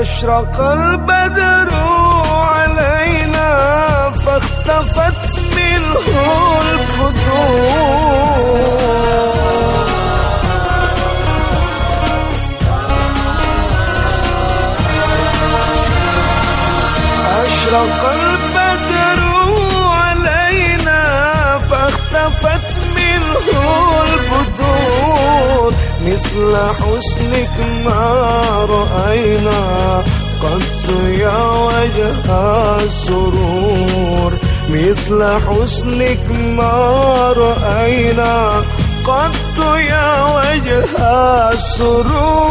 أشرق البدر علينا فاختفت منه الفتور أشرق البدر مثل حسنك ما رأينا. قد يا وجه السرور. مثل حسنك ما رأينا. قد يا وجه السرور.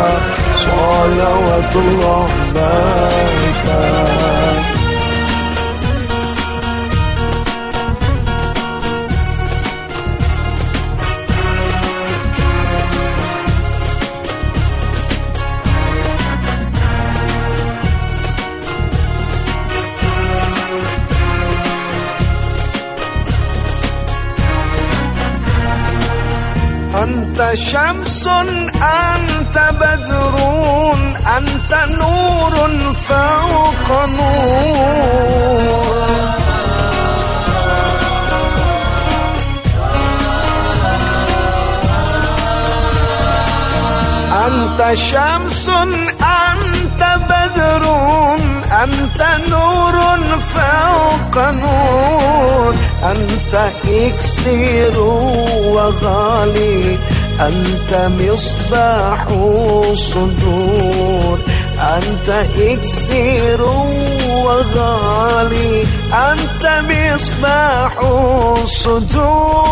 صلوات الله عليك أنت شمس أنت بدر أنت نور فوق نور. أنت شمس أنت بدر. أنت نور فوق نور أنت إكسير وغالي أنت مصباح صدور أنت إكسير وغالي أنت مصباح صدور.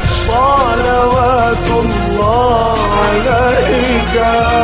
صلوات الله عليك.